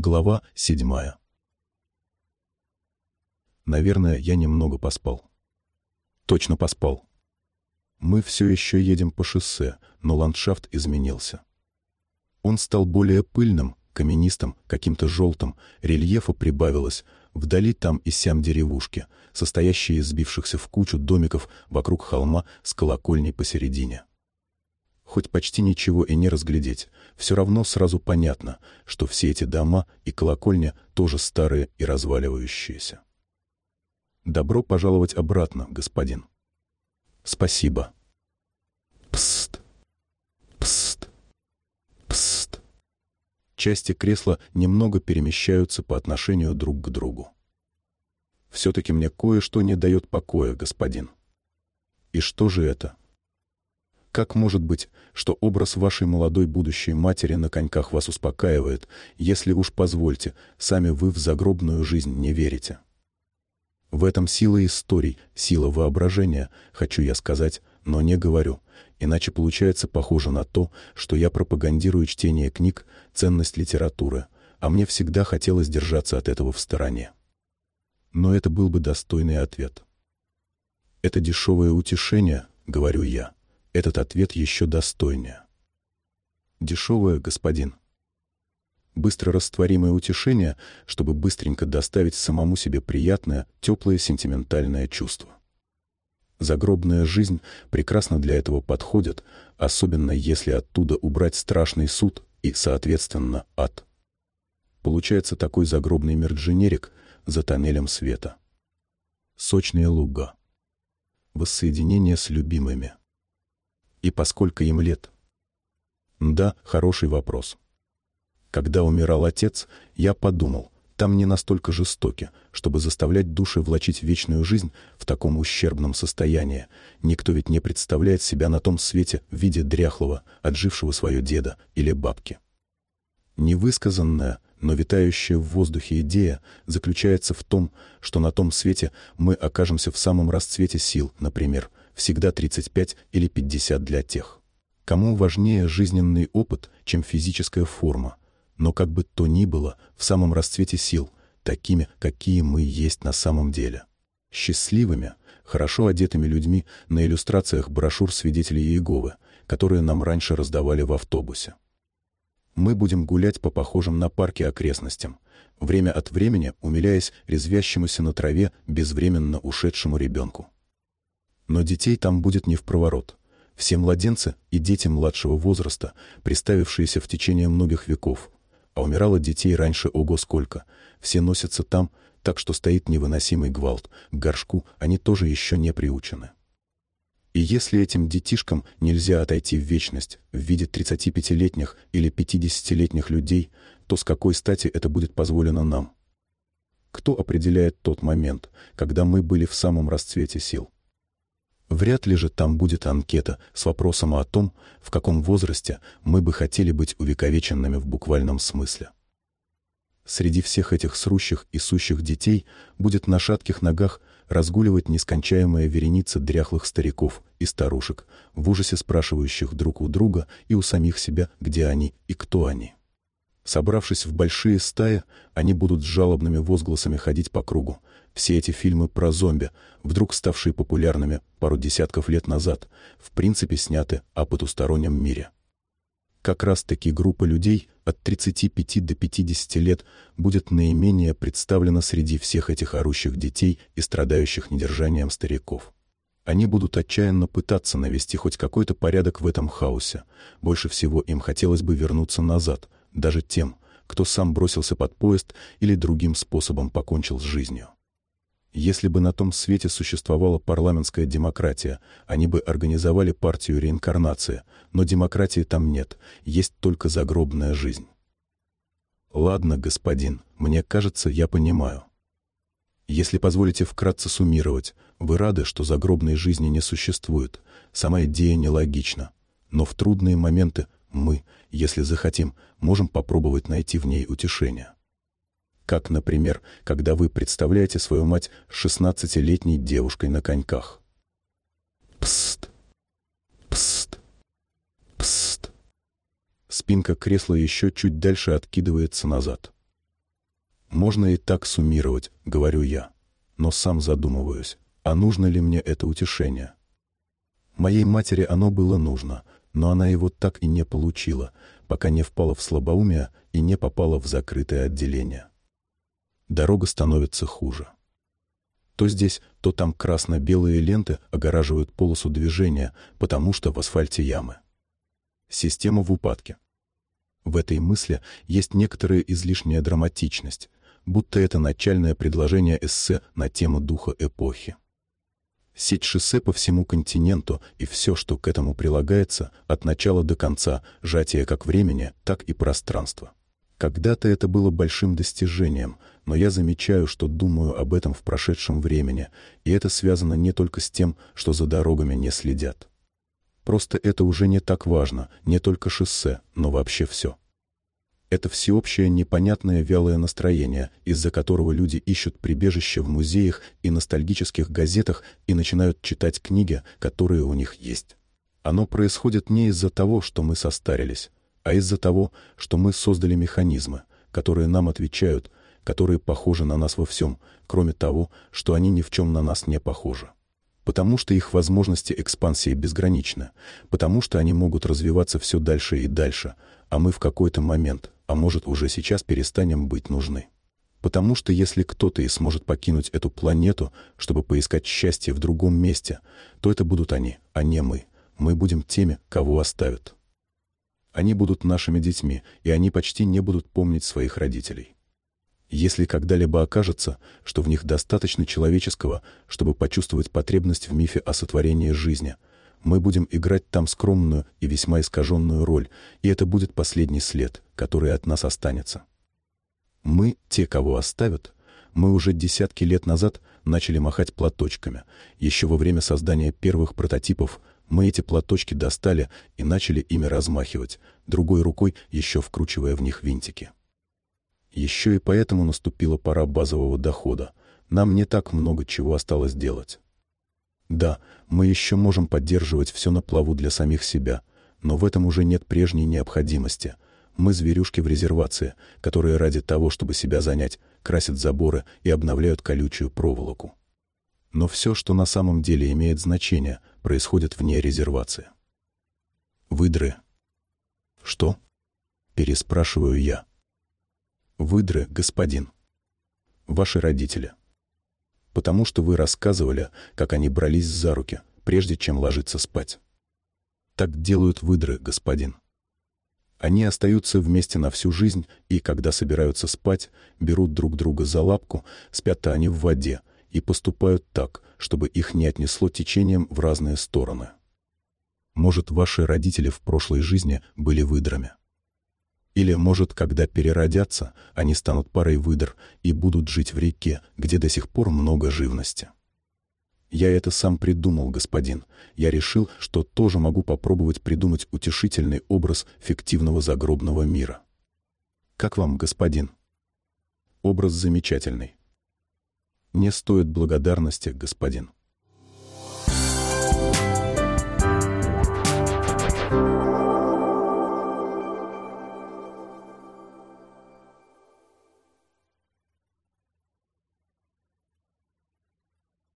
Глава седьмая. Наверное, я немного поспал. Точно поспал. Мы все еще едем по шоссе, но ландшафт изменился. Он стал более пыльным, каменистым, каким-то желтым, рельефа прибавилось, вдали там и сям деревушки, состоящие из сбившихся в кучу домиков вокруг холма с колокольней посередине хоть почти ничего и не разглядеть, все равно сразу понятно, что все эти дома и колокольня тоже старые и разваливающиеся. Добро пожаловать обратно, господин. Спасибо. Пст. Пст. Пст. Части кресла немного перемещаются по отношению друг к другу. Все-таки мне кое-что не дает покоя, господин. И что же это? Как может быть, что образ вашей молодой будущей матери на коньках вас успокаивает, если уж позвольте, сами вы в загробную жизнь не верите? В этом сила историй, сила воображения, хочу я сказать, но не говорю, иначе получается похоже на то, что я пропагандирую чтение книг, ценность литературы, а мне всегда хотелось держаться от этого в стороне. Но это был бы достойный ответ. Это дешевое утешение, говорю я, этот ответ еще достойнее. Дешевое, господин. Быстро растворимое утешение, чтобы быстренько доставить самому себе приятное, теплое сентиментальное чувство. Загробная жизнь прекрасно для этого подходит, особенно если оттуда убрать страшный суд и, соответственно, ад. Получается такой загробный мир-дженерик за тоннелем света. Сочные луга. Воссоединение с любимыми и поскольку им лет? Да, хороший вопрос. Когда умирал отец, я подумал, там не настолько жестоки, чтобы заставлять души влачить вечную жизнь в таком ущербном состоянии. Никто ведь не представляет себя на том свете в виде дряхлого, отжившего свое деда или бабки. Невысказанная, но витающая в воздухе идея заключается в том, что на том свете мы окажемся в самом расцвете сил, например, всегда 35 или 50 для тех. Кому важнее жизненный опыт, чем физическая форма, но как бы то ни было, в самом расцвете сил, такими, какие мы есть на самом деле. Счастливыми, хорошо одетыми людьми на иллюстрациях брошюр свидетелей Иеговы, которые нам раньше раздавали в автобусе. Мы будем гулять по похожим на парке окрестностям, время от времени умиляясь резвящемуся на траве безвременно ушедшему ребенку. Но детей там будет не в проворот. Все младенцы и дети младшего возраста, приставившиеся в течение многих веков. А умирало детей раньше ого сколько. Все носятся там, так что стоит невыносимый гвалт. К горшку они тоже еще не приучены. И если этим детишкам нельзя отойти в вечность в виде 35-летних или 50-летних людей, то с какой стати это будет позволено нам? Кто определяет тот момент, когда мы были в самом расцвете сил? Вряд ли же там будет анкета с вопросом о том, в каком возрасте мы бы хотели быть увековеченными в буквальном смысле. Среди всех этих срущих и сущих детей будет на шатких ногах разгуливать нескончаемая вереница дряхлых стариков и старушек, в ужасе спрашивающих друг у друга и у самих себя, где они и кто они. Собравшись в большие стаи, они будут с жалобными возгласами ходить по кругу, все эти фильмы про зомби, вдруг ставшие популярными пару десятков лет назад, в принципе сняты о потустороннем мире. Как раз-таки группа людей от 35 до 50 лет будет наименее представлена среди всех этих орущих детей и страдающих недержанием стариков. Они будут отчаянно пытаться навести хоть какой-то порядок в этом хаосе. Больше всего им хотелось бы вернуться назад, даже тем, кто сам бросился под поезд или другим способом покончил с жизнью. Если бы на том свете существовала парламентская демократия, они бы организовали партию реинкарнации, но демократии там нет, есть только загробная жизнь. Ладно, господин, мне кажется, я понимаю. Если позволите вкратце суммировать, вы рады, что загробной жизни не существует, сама идея нелогична, но в трудные моменты мы, если захотим, можем попробовать найти в ней утешение как, например, когда вы представляете свою мать шестнадцатилетней девушкой на коньках. Пст, пст, пст. Спинка кресла еще чуть дальше откидывается назад. Можно и так суммировать, говорю я, но сам задумываюсь, а нужно ли мне это утешение? Моей матери оно было нужно, но она его так и не получила, пока не впала в слабоумие и не попала в закрытое отделение. Дорога становится хуже. То здесь, то там красно-белые ленты огораживают полосу движения, потому что в асфальте ямы. Система в упадке. В этой мысли есть некоторая излишняя драматичность, будто это начальное предложение эссе на тему духа эпохи. Сеть шоссе по всему континенту и все, что к этому прилагается, от начала до конца, сжатие как времени, так и пространства. Когда-то это было большим достижением, но я замечаю, что думаю об этом в прошедшем времени, и это связано не только с тем, что за дорогами не следят. Просто это уже не так важно, не только шоссе, но вообще все. Это всеобщее непонятное вялое настроение, из-за которого люди ищут прибежище в музеях и ностальгических газетах и начинают читать книги, которые у них есть. Оно происходит не из-за того, что мы состарились, а из-за того, что мы создали механизмы, которые нам отвечают, которые похожи на нас во всем, кроме того, что они ни в чем на нас не похожи. Потому что их возможности экспансии безграничны, потому что они могут развиваться все дальше и дальше, а мы в какой-то момент, а может уже сейчас перестанем быть нужны. Потому что если кто-то и сможет покинуть эту планету, чтобы поискать счастье в другом месте, то это будут они, а не мы. Мы будем теми, кого оставят. Они будут нашими детьми, и они почти не будут помнить своих родителей. Если когда-либо окажется, что в них достаточно человеческого, чтобы почувствовать потребность в мифе о сотворении жизни – мы будем играть там скромную и весьма искаженную роль, и это будет последний след, который от нас останется. Мы, те, кого оставят, мы уже десятки лет назад начали махать платочками. Еще во время создания первых прототипов мы эти платочки достали и начали ими размахивать, другой рукой еще вкручивая в них винтики. Еще и поэтому наступила пора базового дохода. Нам не так много чего осталось делать. Да, мы еще можем поддерживать все на плаву для самих себя, но в этом уже нет прежней необходимости. Мы зверюшки в резервации, которые ради того, чтобы себя занять, красят заборы и обновляют колючую проволоку. Но все, что на самом деле имеет значение, происходит вне резервации. Выдры. Что? Переспрашиваю я. Выдры, господин. Ваши родители потому что вы рассказывали, как они брались за руки, прежде чем ложиться спать. Так делают выдры, господин. Они остаются вместе на всю жизнь, и когда собираются спать, берут друг друга за лапку, спят они в воде, и поступают так, чтобы их не отнесло течением в разные стороны. Может, ваши родители в прошлой жизни были выдрами. Или, может, когда переродятся, они станут парой выдр и будут жить в реке, где до сих пор много живности. Я это сам придумал, господин. Я решил, что тоже могу попробовать придумать утешительный образ фиктивного загробного мира. Как вам, господин? Образ замечательный. Не стоит благодарности, господин.